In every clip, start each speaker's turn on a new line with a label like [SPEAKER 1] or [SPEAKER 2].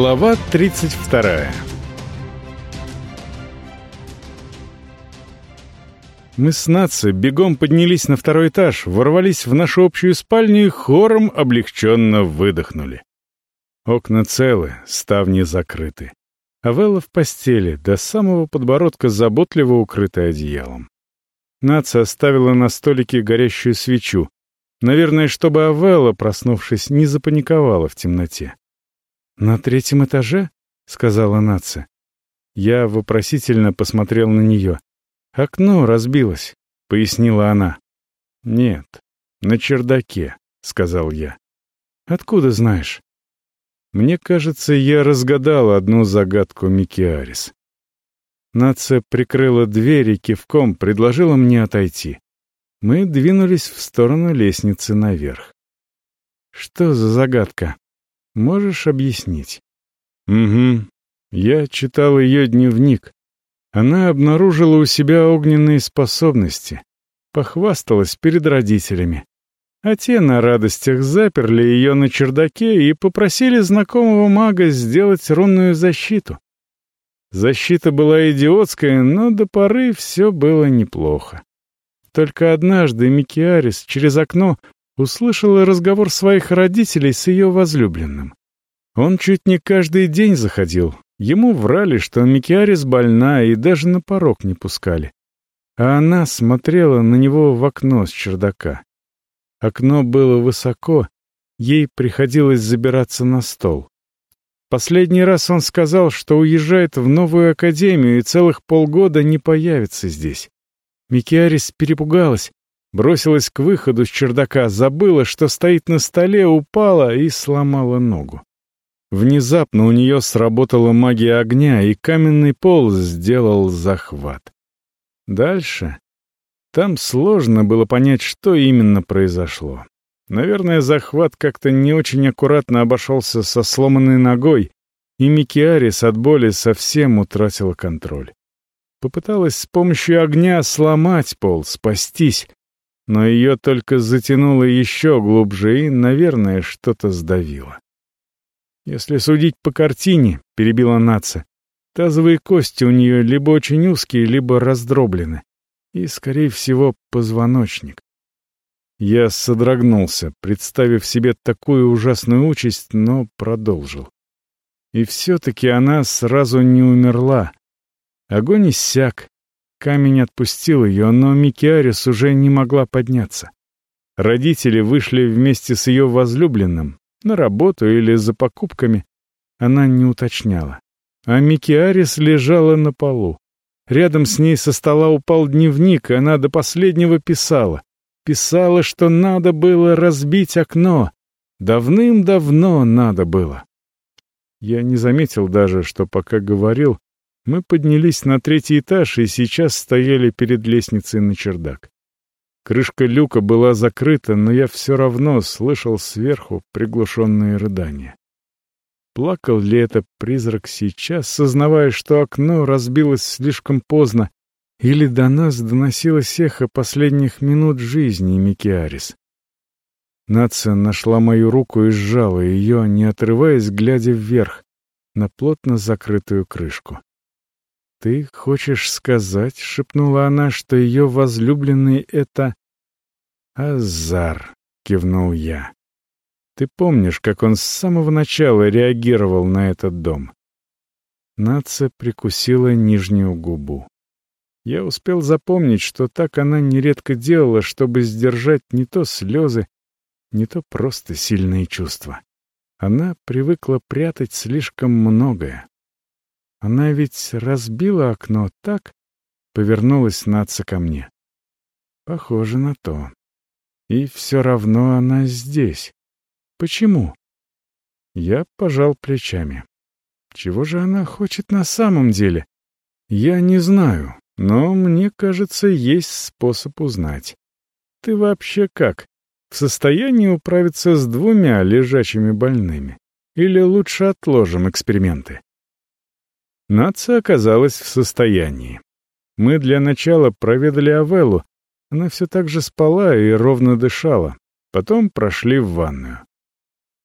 [SPEAKER 1] Глава 32 Мы с Наци бегом поднялись на второй этаж, ворвались в нашу общую спальню и хором облегченно выдохнули. Окна целы, ставни закрыты. Авелла в постели, до самого подбородка заботливо укрытая одеялом. Наца оставила на столике горящую свечу, наверное, чтобы Авелла, проснувшись, не запаниковала в темноте. «На третьем этаже?» — сказала Наца. Я вопросительно посмотрел на нее. «Окно разбилось», — пояснила она. «Нет, на чердаке», — сказал я. «Откуда знаешь?» Мне кажется, я разгадал одну загадку Микиарис. Наца прикрыла дверь и кивком предложила мне отойти. Мы двинулись в сторону лестницы наверх. «Что за загадка?» Можешь объяснить?» «Угу. Я читал ее дневник. Она обнаружила у себя огненные способности. Похвасталась перед родителями. А те на радостях заперли ее на чердаке и попросили знакомого мага сделать рунную защиту. Защита была идиотская, но до поры все было неплохо. Только однажды Микиарис через окно услышала разговор своих родителей с ее возлюбленным. Он чуть не каждый день заходил. Ему врали, что Микиарис больна, и даже на порог не пускали. А она смотрела на него в окно с чердака. Окно было высоко, ей приходилось забираться на стол. Последний раз он сказал, что уезжает в новую академию и целых полгода не появится здесь. Микиарис перепугалась, Бросилась к выходу с чердака, забыла, что стоит на столе, упала и сломала ногу. Внезапно у нее сработала магия огня, и каменный пол сделал захват. Дальше... Там сложно было понять, что именно произошло. Наверное, захват как-то не очень аккуратно обошелся со сломанной ногой, и Микиарис от боли совсем утратила контроль. Попыталась с помощью огня сломать пол, спастись, но ее только затянуло еще глубже и, наверное, что-то сдавило. Если судить по картине, перебила наца, тазовые кости у нее либо очень узкие, либо раздроблены, и, скорее всего, позвоночник. Я содрогнулся, представив себе такую ужасную участь, но продолжил. И все-таки она сразу не умерла. Огонь иссяк, Камень отпустил ее, но Микиарис уже не могла подняться. Родители вышли вместе с ее возлюбленным на работу или за покупками. Она не уточняла. А Микиарис лежала на полу. Рядом с ней со стола упал дневник, и она до последнего писала. Писала, что надо было разбить окно. Давным-давно надо было. Я не заметил даже, что пока говорил, мы поднялись на третий этаж и сейчас стояли перед лестницей на чердак. Крышка люка была закрыта, но я все равно слышал сверху приглушенные рыдания. Плакал ли это призрак сейчас, сознавая, что окно разбилось слишком поздно, или до нас доносилось эхо последних минут жизни Микиарис? Нация нашла мою руку и сжала ее, не отрываясь, глядя вверх, на плотно закрытую крышку. «Ты хочешь сказать, — шепнула она, — что ее возлюбленный — это...» «Азар», — кивнул я. «Ты помнишь, как он с самого начала реагировал на этот дом?» Наца прикусила нижнюю губу. Я успел запомнить, что так она нередко делала, чтобы сдержать не то слезы, не то просто сильные чувства. Она привыкла прятать слишком многое. Она ведь разбила окно так, повернулась Наца ко мне. Похоже на то. И все равно она здесь. Почему? Я пожал плечами. Чего же она хочет на самом деле? Я не знаю, но мне кажется, есть способ узнать. Ты вообще как? В состоянии управиться с двумя лежачими больными? Или лучше отложим эксперименты? Нация оказалась в состоянии. Мы для начала проведали Авеллу. Она все так же спала и ровно дышала. Потом прошли в ванную.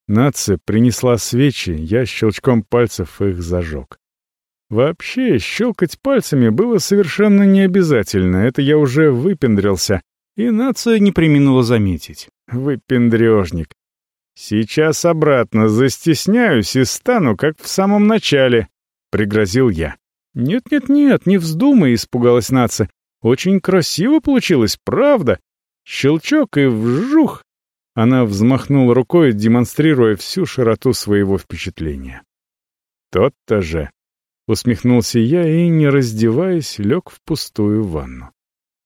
[SPEAKER 1] Нация принесла свечи, я щелчком пальцев их зажег. Вообще, щелкать пальцами было совершенно необязательно, это я уже выпендрился, и нация не приминула заметить. Выпендрежник. Сейчас обратно застесняюсь и стану, как в самом начале, — пригрозил я. «Нет-нет-нет, не вздумай», — испугалась нация. «Очень красиво получилось, правда?» Щелчок и вжух! Она взмахнула рукой, демонстрируя всю широту своего впечатления. «Тот-то же!» — усмехнулся я и, не раздеваясь, лег в пустую ванну.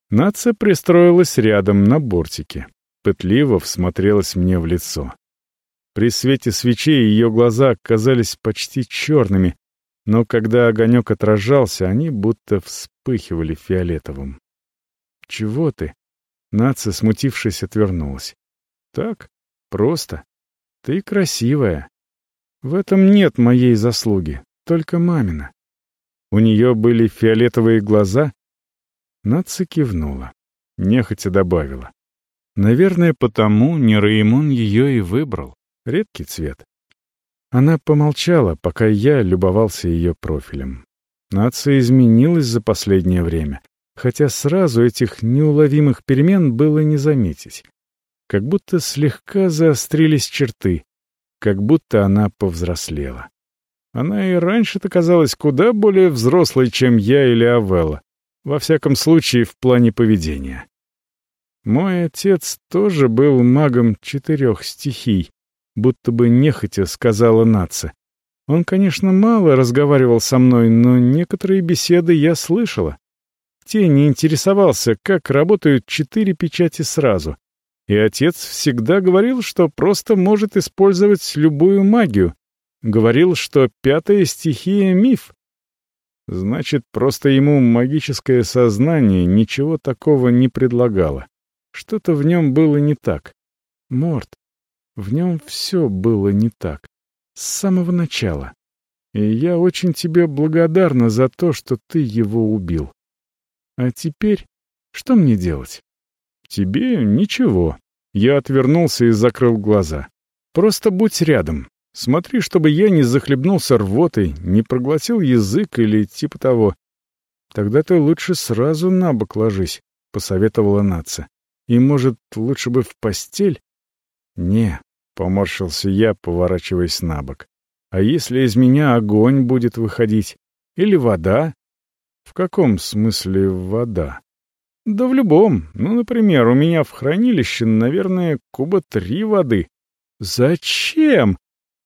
[SPEAKER 1] Наца пристроилась рядом на бортике, пытливо всмотрелась мне в лицо. При свете свечей ее глаза казались почти черными, но когда огонек отражался, они будто вспыхивали фиолетовым. «Чего ты?» Наца, смутившись, отвернулась. «Так, просто. Ты красивая. В этом нет моей заслуги, только мамина. У нее были фиолетовые глаза?» Наца кивнула, нехотя добавила. «Наверное, потому Нераимон ее и выбрал. Редкий цвет». Она помолчала, пока я любовался ее профилем. Нация изменилась за последнее время хотя сразу этих неуловимых перемен было не заметить. Как будто слегка заострились черты, как будто она повзрослела. Она и раньше-то казалась куда более взрослой, чем я или Авелла, во всяком случае в плане поведения. Мой отец тоже был магом четырех стихий, будто бы нехотя сказала нация. Он, конечно, мало разговаривал со мной, но некоторые беседы я слышала. Тень не интересовался, как работают четыре печати сразу. И отец всегда говорил, что просто может использовать любую магию. Говорил, что пятая стихия — миф. Значит, просто ему магическое сознание ничего такого не предлагало. Что-то в нем было не так. Морт, в нем все было не так. С самого начала. И я очень тебе благодарна за то, что ты его убил. А теперь что мне делать? Тебе ничего. Я отвернулся и закрыл глаза. Просто будь рядом. Смотри, чтобы я не захлебнулся рвотой, не проглотил язык или типа того. Тогда ты лучше сразу на бок ложись, — посоветовала Наца. И, может, лучше бы в постель? Не, — поморщился я, поворачиваясь на бок. А если из меня огонь будет выходить? Или вода? В каком смысле вода? Да в любом. Ну, например, у меня в хранилище, наверное, куба три воды. Зачем?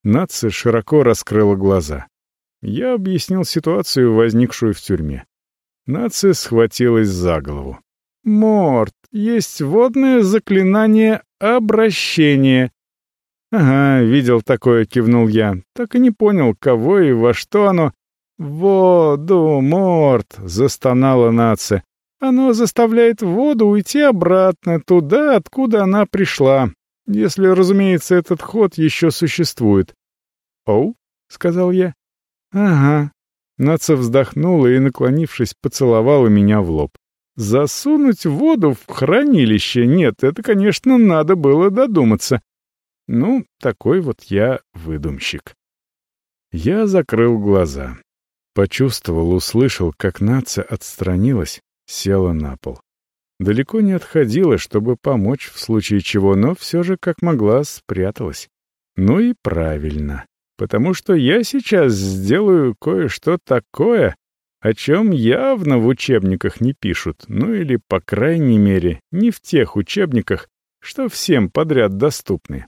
[SPEAKER 1] Нация широко раскрыла глаза. Я объяснил ситуацию, возникшую в тюрьме. Нация схватилась за голову. «Морт, есть водное заклинание обращения». «Ага, видел такое», — кивнул я. Так и не понял, кого и во что оно. «Воду, Морт!» — застонала нация. «Оно заставляет воду уйти обратно, туда, откуда она пришла. Если, разумеется, этот ход еще существует». «Оу?» — сказал я. «Ага». Наца вздохнула и, наклонившись, поцеловала меня в лоб. «Засунуть воду в хранилище? Нет, это, конечно, надо было додуматься. Ну, такой вот я выдумщик». Я закрыл глаза. Почувствовал, услышал, как нация отстранилась, села на пол. Далеко не отходила, чтобы помочь в случае чего, но все же, как могла, спряталась. Ну и правильно, потому что я сейчас сделаю кое-что такое, о чем явно в учебниках не пишут, ну или, по крайней мере, не в тех учебниках, что всем подряд доступны.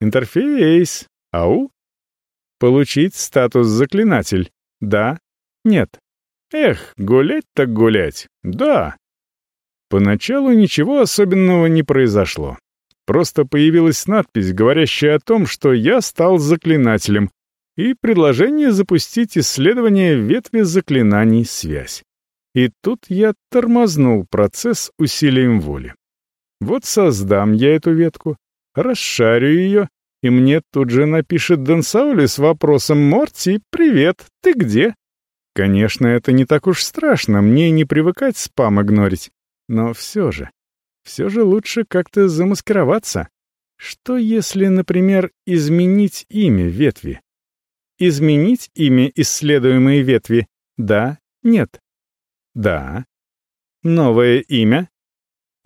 [SPEAKER 1] Интерфейс. Ау? Получить статус заклинатель. Да? Нет. Эх, гулять так гулять. Да. Поначалу ничего особенного не произошло. Просто появилась надпись, говорящая о том, что я стал заклинателем, и предложение запустить исследование ветви заклинаний «Связь». И тут я тормознул процесс усилием воли. Вот создам я эту ветку, расшарю ее и мне тут же напишет Дансаули с вопросом «Морти, привет, ты где?» Конечно, это не так уж страшно, мне не привыкать спам игнорить. Но все же, все же лучше как-то замаскироваться. Что если, например, изменить имя ветви? Изменить имя исследуемой ветви? Да, нет. Да. Новое имя?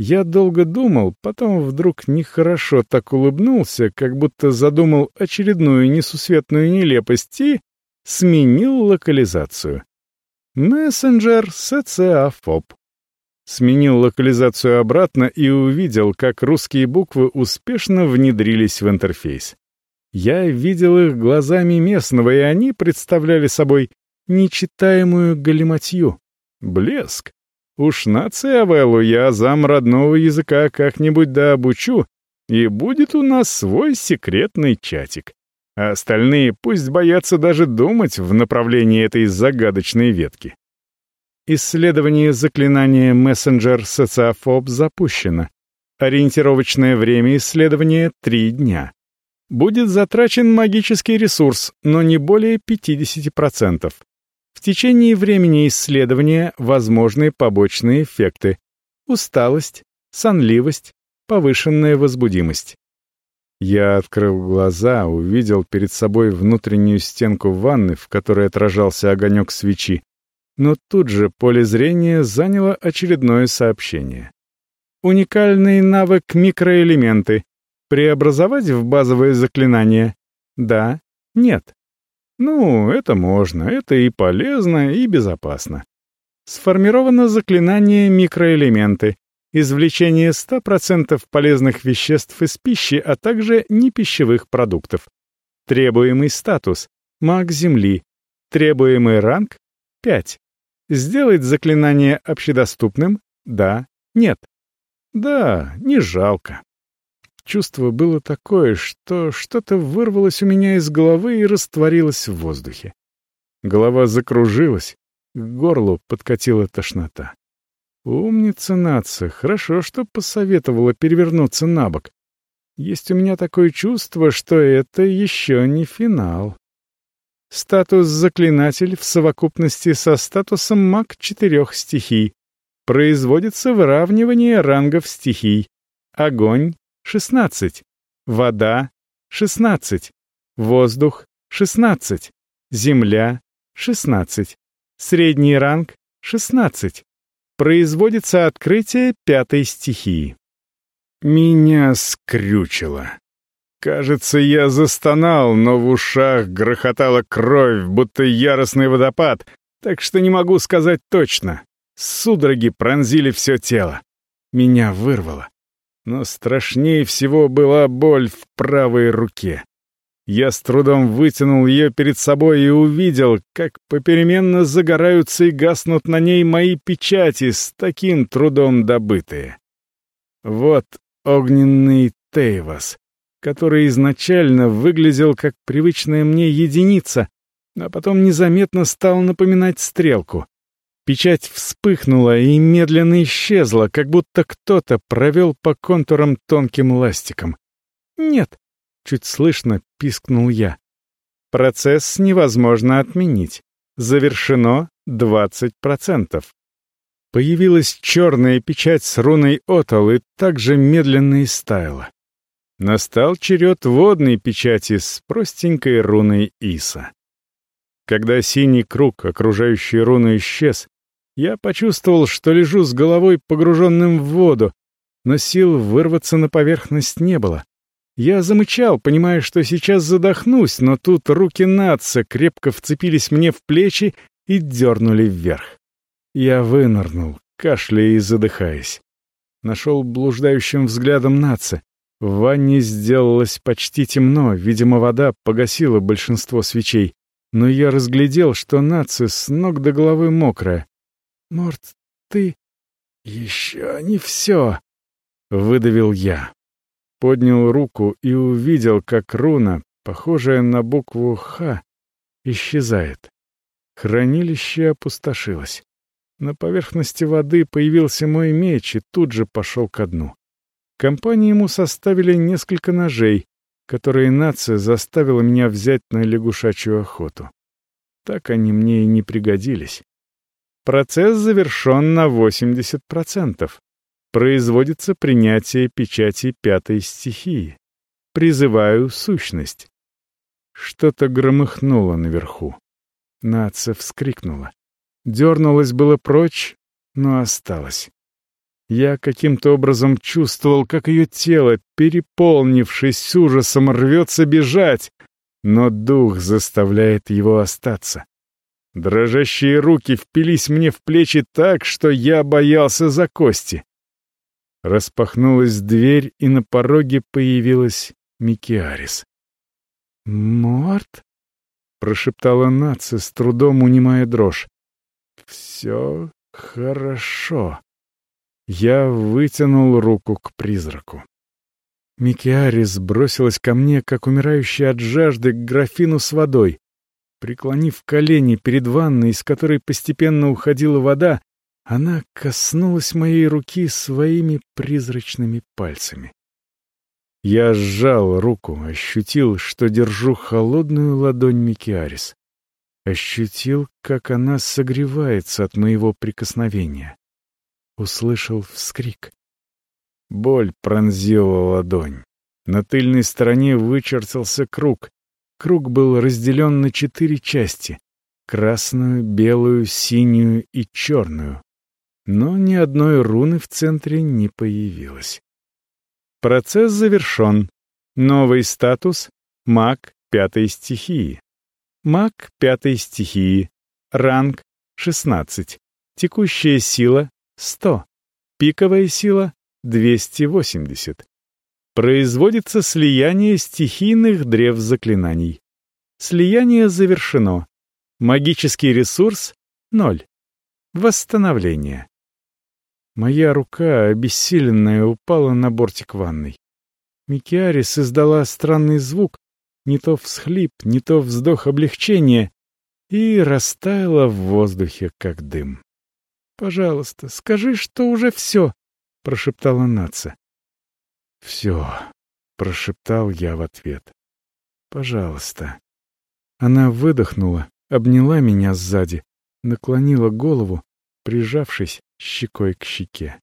[SPEAKER 1] Я долго думал, потом вдруг нехорошо так улыбнулся, как будто задумал очередную несусветную нелепость и сменил локализацию. Мессенджер СЦАФОП. Сменил локализацию обратно и увидел, как русские буквы успешно внедрились в интерфейс. Я видел их глазами местного, и они представляли собой нечитаемую галиматью. Блеск. Уж на Цевелу я зам родного языка как-нибудь да обучу, и будет у нас свой секретный чатик. А остальные пусть боятся даже думать в направлении этой загадочной ветки. Исследование заклинания Messenger Социофоб запущено. Ориентировочное время исследования — три дня. Будет затрачен магический ресурс, но не более 50%. В течение времени исследования возможны побочные эффекты. Усталость, сонливость, повышенная возбудимость. Я открыл глаза, увидел перед собой внутреннюю стенку ванны, в которой отражался огонек свечи. Но тут же поле зрения заняло очередное сообщение. Уникальный навык микроэлементы. Преобразовать в базовое заклинание? Да, нет. Ну, это можно, это и полезно, и безопасно. Сформировано заклинание микроэлементы, извлечение 100% полезных веществ из пищи, а также непищевых продуктов. Требуемый статус — маг Земли. Требуемый ранг — 5. Сделать заклинание общедоступным? Да, нет. Да, не жалко. Чувство было такое, что что-то вырвалось у меня из головы и растворилось в воздухе. Голова закружилась, к горлу подкатила тошнота. Умница нация, хорошо, что посоветовала перевернуться на бок. Есть у меня такое чувство, что это еще не финал. Статус «Заклинатель» в совокупности со статусом «Маг четырех стихий». Производится выравнивание рангов стихий. Огонь, 16. Вода — 16. Воздух — 16. Земля — 16. Средний ранг — 16. Производится открытие пятой стихии. Меня скрючило. Кажется, я застонал, но в ушах грохотала кровь, будто яростный водопад, так что не могу сказать точно. Судороги пронзили все тело. Меня вырвало. Но страшнее всего была боль в правой руке. Я с трудом вытянул ее перед собой и увидел, как попеременно загораются и гаснут на ней мои печати, с таким трудом добытые. Вот огненный Тейвас, который изначально выглядел как привычная мне единица, а потом незаметно стал напоминать стрелку. Печать вспыхнула и медленно исчезла, как будто кто-то провел по контурам тонким ластиком. «Нет», — чуть слышно пискнул я. «Процесс невозможно отменить. Завершено 20%. Появилась черная печать с руной Отал и также медленно истаяла. Настал черед водной печати с простенькой руной Иса. Когда синий круг, окружающий руну, исчез, я почувствовал, что лежу с головой погруженным в воду, но сил вырваться на поверхность не было. Я замычал, понимая, что сейчас задохнусь, но тут руки Натса крепко вцепились мне в плечи и дернули вверх. Я вынырнул, кашляя и задыхаясь. Нашел блуждающим взглядом Натса. В ванне сделалось почти темно, видимо, вода погасила большинство свечей. Но я разглядел, что Натса с ног до головы мокрая. «Морт, ты...» «Еще не все», — выдавил я. Поднял руку и увидел, как руна, похожая на букву «Х», исчезает. Хранилище опустошилось. На поверхности воды появился мой меч и тут же пошел ко дну. Компании ему составили несколько ножей, которые нация заставила меня взять на лягушачью охоту. Так они мне и не пригодились. Процесс завершен на 80%. Производится принятие печати пятой стихии. призываю сущность. Что-то громыхнуло наверху. Наца вскрикнула. Дернулась было прочь, но осталась. Я каким-то образом чувствовал, как ее тело, переполнившись ужасом, рвется бежать, но дух заставляет его остаться. Дрожащие руки впились мне в плечи так, что я боялся за кости. Распахнулась дверь, и на пороге появилась Микиарис. «Морт?» — прошептала Наци, с трудом унимая дрожь. «Все хорошо». Я вытянул руку к призраку. Микиарис бросилась ко мне, как умирающая от жажды, к графину с водой. Преклонив колени перед ванной, из которой постепенно уходила вода, она коснулась моей руки своими призрачными пальцами. Я сжал руку, ощутил, что держу холодную ладонь Микиарис. Ощутил, как она согревается от моего прикосновения. Услышал вскрик. Боль пронзила ладонь. На тыльной стороне вычертился круг. Круг был разделен на четыре части — красную, белую, синюю и черную. Но ни одной руны в центре не появилось. Процесс завершен. Новый статус — маг пятой стихии. Маг пятой стихии. Ранг — 16. Текущая сила — 100. Пиковая сила 280. Производится слияние стихийных древ заклинаний. Слияние завершено. Магический ресурс — ноль. Восстановление. Моя рука, обессиленная, упала на бортик ванной. Микиарис издала странный звук, не то всхлип, не то вздох облегчения, и растаяла в воздухе, как дым. «Пожалуйста, скажи, что уже все», — прошептала Наца. «Все», — прошептал я в ответ. «Пожалуйста». Она выдохнула, обняла меня сзади, наклонила голову, прижавшись щекой к щеке.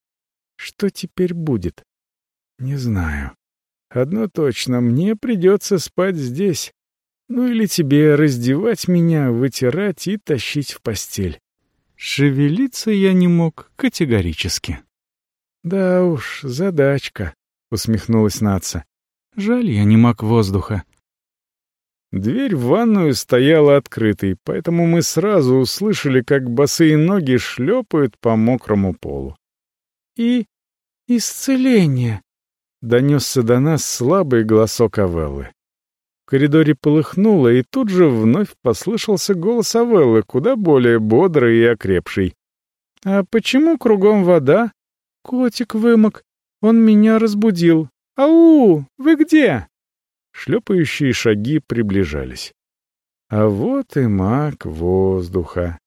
[SPEAKER 1] «Что теперь будет?» «Не знаю. Одно точно, мне придется спать здесь. Ну или тебе раздевать меня, вытирать и тащить в постель». Шевелиться я не мог категорически. «Да уж, задачка», — усмехнулась Наца. «Жаль, я не маг воздуха». Дверь в ванную стояла открытой, поэтому мы сразу услышали, как босые ноги шлепают по мокрому полу. «И исцеление!» — донесся до нас слабый голосок Авеллы. В коридоре полыхнуло, и тут же вновь послышался голос Авеллы, куда более бодрый и окрепший. «А почему кругом вода?» Котик вымок. Он меня разбудил. Ау! Вы где?» Шлепающие шаги приближались. А вот и маг воздуха.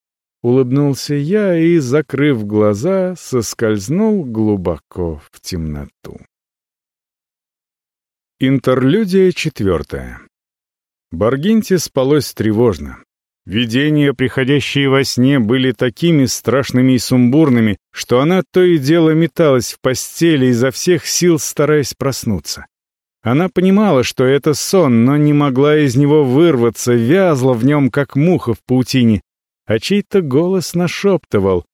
[SPEAKER 1] Улыбнулся я и, закрыв глаза, соскользнул глубоко в темноту. Интерлюдия четвертая. Баргинте спалось тревожно. Видения, приходящие во сне, были такими страшными и сумбурными, что она то и дело металась в постели, изо всех сил стараясь проснуться. Она понимала, что это сон, но не могла из него вырваться, вязла в нем, как муха в паутине, а чей-то голос нашептывал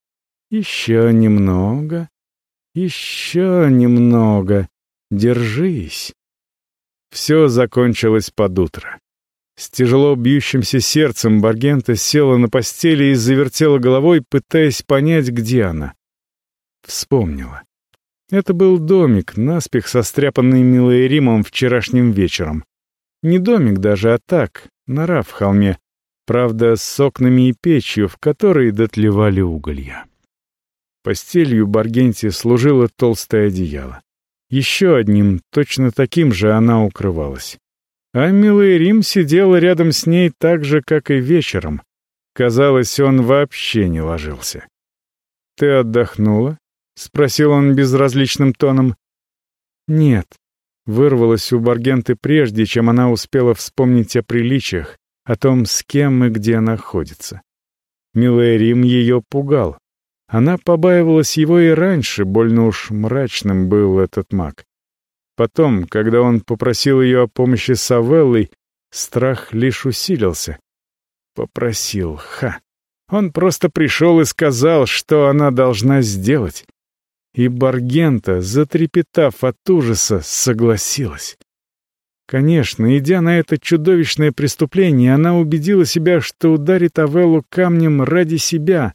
[SPEAKER 1] «Еще немного, еще немного, держись». Все закончилось под утро. С тяжело бьющимся сердцем Баргента села на постели и завертела головой, пытаясь понять, где она. Вспомнила. Это был домик, наспех состряпанный милой Римом вчерашним вечером. Не домик даже, а так, нора в холме, правда, с окнами и печью, в которой дотлевали уголья. Постелью Баргенти служило толстое одеяло. Еще одним, точно таким же, она укрывалась. А милый Рим сидел рядом с ней так же, как и вечером. Казалось, он вообще не ложился. «Ты отдохнула?» — спросил он безразличным тоном. «Нет», — вырвалось у Баргенты прежде, чем она успела вспомнить о приличиях, о том, с кем и где находится. Милый Рим ее пугал. Она побаивалась его и раньше, больно уж мрачным был этот маг. Потом, когда он попросил ее о помощи с страх лишь усилился. Попросил, ха. Он просто пришел и сказал, что она должна сделать. И Баргента, затрепетав от ужаса, согласилась. Конечно, идя на это чудовищное преступление, она убедила себя, что ударит Авеллу камнем ради себя.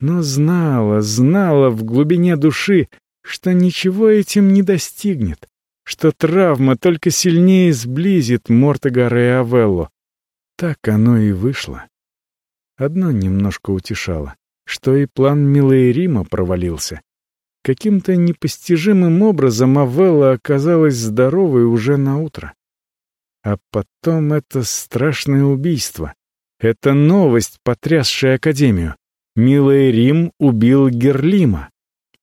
[SPEAKER 1] Но знала, знала в глубине души, что ничего этим не достигнет, что травма только сильнее сблизит Мортогара и Авеллу. Так оно и вышло. Одно немножко утешало, что и план Милой Рима провалился. Каким-то непостижимым образом Авелла оказалась здоровой уже на утро. А потом это страшное убийство. Это новость, потрясшая Академию. Милый Рим убил Герлима.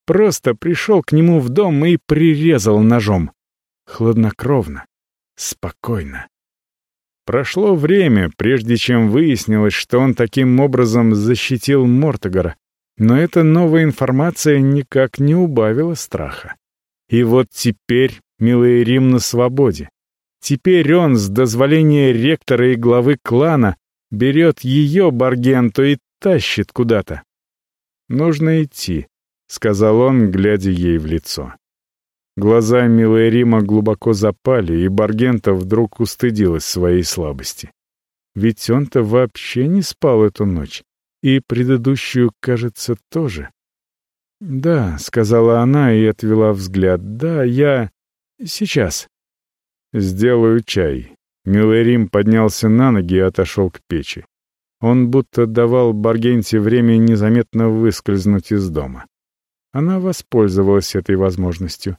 [SPEAKER 1] Просто пришел к нему в дом и прирезал ножом. Хладнокровно, спокойно. Прошло время, прежде чем выяснилось, что он таким образом защитил Мортогара, но эта новая информация никак не убавила страха. И вот теперь милый Рим на свободе. Теперь он, с дозволения ректора и главы клана, берет ее, Баргенту, и тащит куда-то. «Нужно идти», — сказал он, глядя ей в лицо. Глаза милой Рима глубоко запали, и Баргента вдруг устыдилась своей слабости. Ведь он-то вообще не спал эту ночь. И предыдущую, кажется, тоже. «Да», — сказала она и отвела взгляд. «Да, я... сейчас». «Сделаю чай». Милый Рим поднялся на ноги и отошел к печи. Он будто давал Баргенте время незаметно выскользнуть из дома. Она воспользовалась этой возможностью.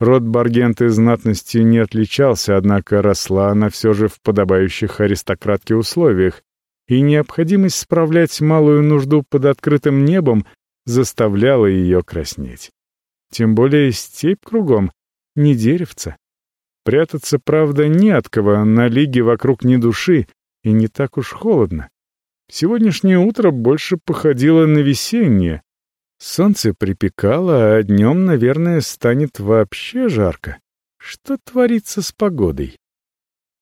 [SPEAKER 1] Род Баргенты знатностью не отличался, однако росла она все же в подобающих аристократке условиях, и необходимость справлять малую нужду под открытым небом заставляла ее краснеть. Тем более степь кругом, не деревца. Прятаться, правда, не от кого, на лиге вокруг ни души, и не так уж холодно. Сегодняшнее утро больше походило на весеннее. Солнце припекало, а днем, наверное, станет вообще жарко. Что творится с погодой?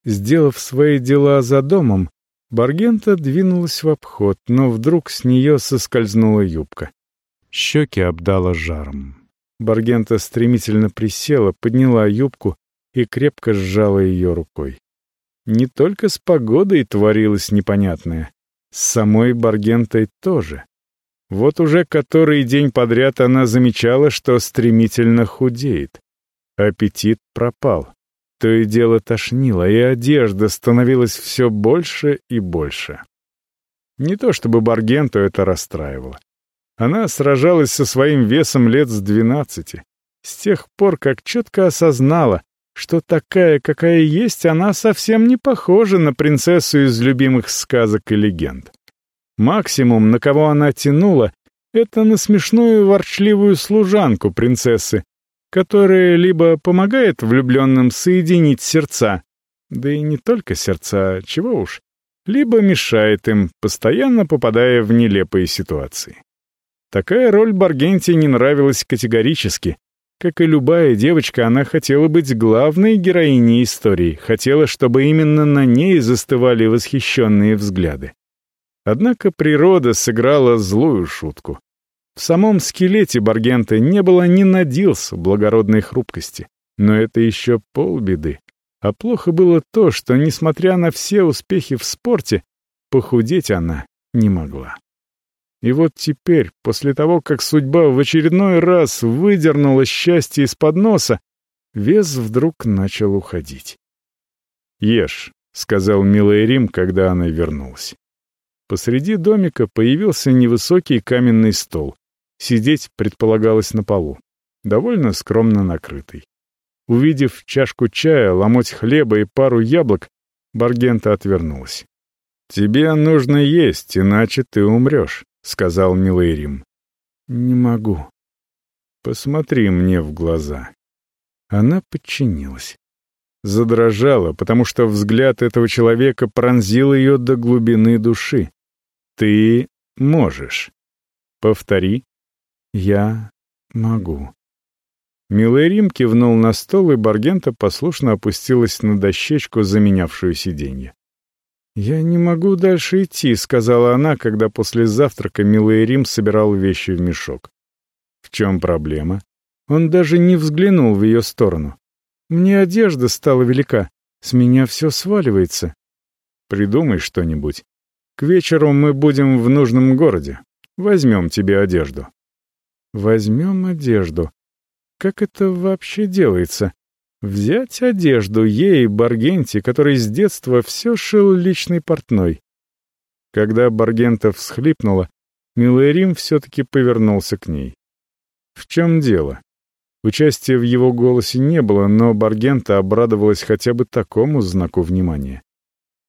[SPEAKER 1] Сделав свои дела за домом, Баргента двинулась в обход, но вдруг с нее соскользнула юбка. Щеки обдала жаром. Баргента стремительно присела, подняла юбку и крепко сжала ее рукой. Не только с погодой творилось непонятное, с самой Баргентой тоже. Вот уже который день подряд она замечала, что стремительно худеет. Аппетит пропал. То и дело тошнило, и одежда становилась все больше и больше. Не то чтобы Баргенту это расстраивало. Она сражалась со своим весом лет с двенадцати, с тех пор, как четко осознала, что такая, какая есть, она совсем не похожа на принцессу из любимых сказок и легенд. Максимум, на кого она тянула, это на смешную ворчливую служанку принцессы, которая либо помогает влюбленным соединить сердца, да и не только сердца, чего уж, либо мешает им, постоянно попадая в нелепые ситуации. Такая роль Баргенти не нравилась категорически. Как и любая девочка, она хотела быть главной героиней истории, хотела, чтобы именно на ней застывали восхищенные взгляды. Однако природа сыграла злую шутку. В самом скелете Баргента не было ни надилс благородной хрупкости. Но это еще полбеды. А плохо было то, что, несмотря на все успехи в спорте, похудеть она не могла. И вот теперь, после того, как судьба в очередной раз выдернула счастье из-под носа, вес вдруг начал уходить. «Ешь», — сказал милый Рим, когда она вернулась. Посреди домика появился невысокий каменный стол. Сидеть предполагалось на полу, довольно скромно накрытый. Увидев чашку чая, ломоть хлеба и пару яблок, Баргента отвернулась. «Тебе нужно есть, иначе ты умрешь», — сказал милый Рим. «Не могу». «Посмотри мне в глаза». Она подчинилась. Задрожала, потому что взгляд этого человека пронзил ее до глубины души. «Ты можешь». «Повтори», я могу. Милый Рим кивнул на стол, и Баргента послушно опустилась на дощечку, заменявшую сиденье. «Я не могу дальше идти», — сказала она, когда после завтрака Милый Рим собирал вещи в мешок. «В чем проблема?» Он даже не взглянул в ее сторону. «Мне одежда стала велика, с меня все сваливается». «Придумай что-нибудь. К вечеру мы будем в нужном городе. Возьмем тебе одежду». «Возьмем одежду», как это вообще делается? Взять одежду ей, Баргенте, который с детства все шил личный портной. Когда Баргента всхлипнула, Милый Рим все-таки повернулся к ней. В чем дело? Участия в его голосе не было, но Баргента обрадовалась хотя бы такому знаку внимания.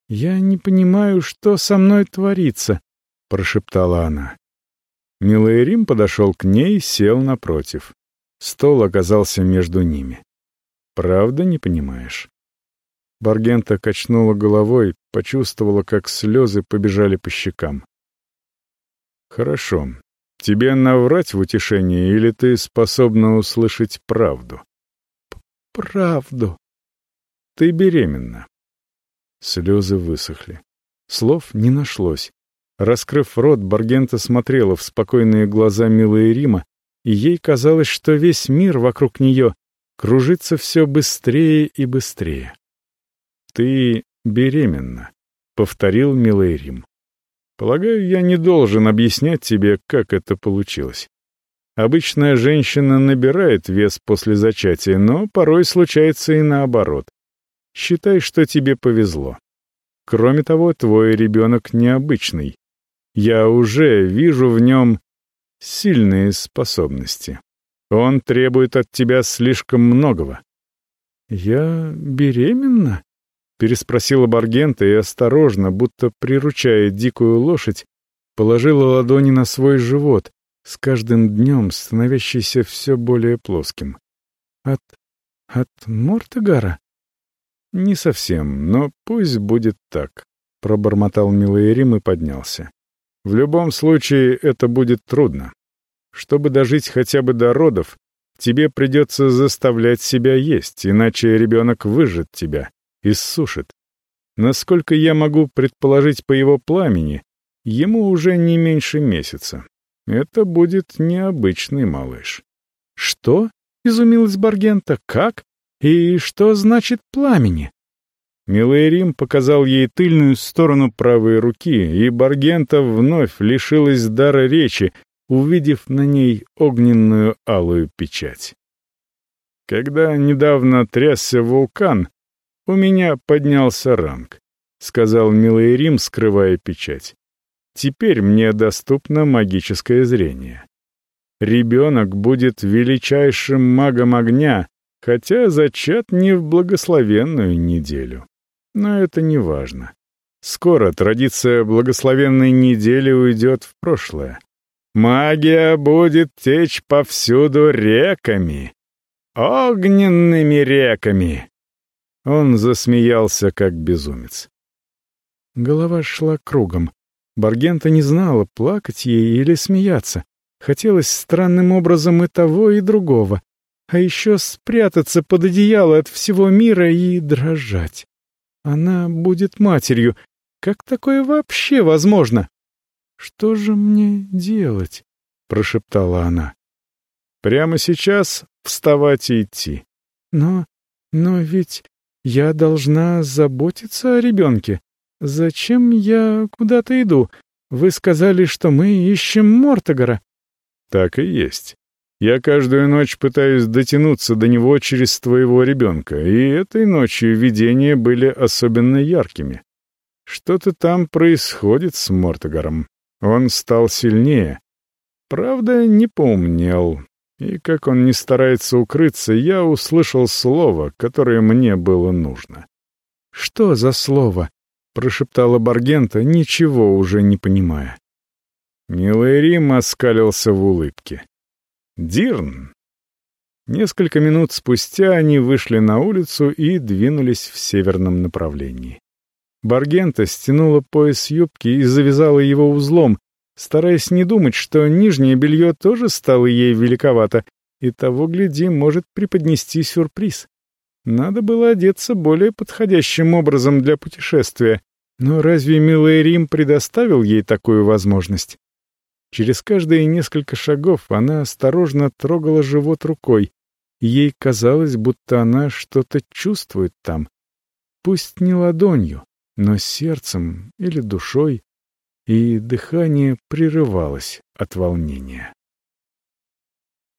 [SPEAKER 1] «Я не понимаю, что со мной творится», — прошептала она. Милый Рим подошел к ней и сел напротив. Стол оказался между ними. «Правда не понимаешь?» Баргента качнула головой, почувствовала, как слезы побежали по щекам. «Хорошо. Тебе наврать в утешение, или ты способна услышать правду?» «Правду. Ты беременна». Слезы высохли. Слов не нашлось. Раскрыв рот, Баргента смотрела в спокойные глаза милые Рима, и ей казалось, что весь мир вокруг нее кружится все быстрее и быстрее. «Ты беременна», — повторил милый Рим. «Полагаю, я не должен объяснять тебе, как это получилось. Обычная женщина набирает вес после зачатия, но порой случается и наоборот. Считай, что тебе повезло. Кроме того, твой ребенок необычный. Я уже вижу в нем сильные способности. Он требует от тебя слишком многого». «Я беременна?» — переспросила Баргента и осторожно, будто приручая дикую лошадь, положила ладони на свой живот, с каждым днем становящийся все более плоским. «От... от Мортогара?» «Не совсем, но пусть будет так», — пробормотал милый Рим и поднялся. В любом случае, это будет трудно. Чтобы дожить хотя бы до родов, тебе придется заставлять себя есть, иначе ребенок выжжет тебя, иссушит. Насколько я могу предположить по его пламени, ему уже не меньше месяца. Это будет необычный малыш. «Что?» — изумилась Баргента. «Как? И что значит пламени?» Милый Рим показал ей тыльную сторону правой руки, и Баргента вновь лишилась дара речи, увидев на ней огненную алую печать. «Когда недавно трясся вулкан, у меня поднялся ранг», — сказал Милый Рим, скрывая печать. «Теперь мне доступно магическое зрение. Ребенок будет величайшим магом огня, хотя зачат не в благословенную неделю. Но это не важно. Скоро традиция благословенной недели уйдет в прошлое. Магия будет течь повсюду реками. Огненными реками. Он засмеялся, как безумец. Голова шла кругом. Баргента не знала, плакать ей или смеяться. Хотелось странным образом и того, и другого. А еще спрятаться под одеяло от всего мира и дрожать. Она будет матерью. Как такое вообще возможно? Что же мне делать? прошептала она. Прямо сейчас вставать и идти. Но, но ведь я должна заботиться о ребенке. Зачем я куда-то иду? Вы сказали, что мы ищем Мортогара. Так и есть. Я каждую ночь пытаюсь дотянуться до него через твоего ребенка, и этой ночью видения были особенно яркими. Что-то там происходит с Мортогаром. Он стал сильнее. Правда, не поумнел. И как он не старается укрыться, я услышал слово, которое мне было нужно. «Что за слово?» — прошептала Баргента, ничего уже не понимая. Милый Рим оскалился в улыбке. Дирн. Несколько минут спустя они вышли на улицу и двинулись в северном направлении. Баргента стянула пояс юбки и завязала его узлом, стараясь не думать, что нижнее белье тоже стало ей великовато, и того, гляди, может преподнести сюрприз. Надо было одеться более подходящим образом для путешествия, но разве милый Рим предоставил ей такую возможность? Через каждые несколько шагов она осторожно трогала живот рукой, ей казалось, будто она что-то чувствует там. Пусть не ладонью, но сердцем или душой, и дыхание прерывалось от волнения.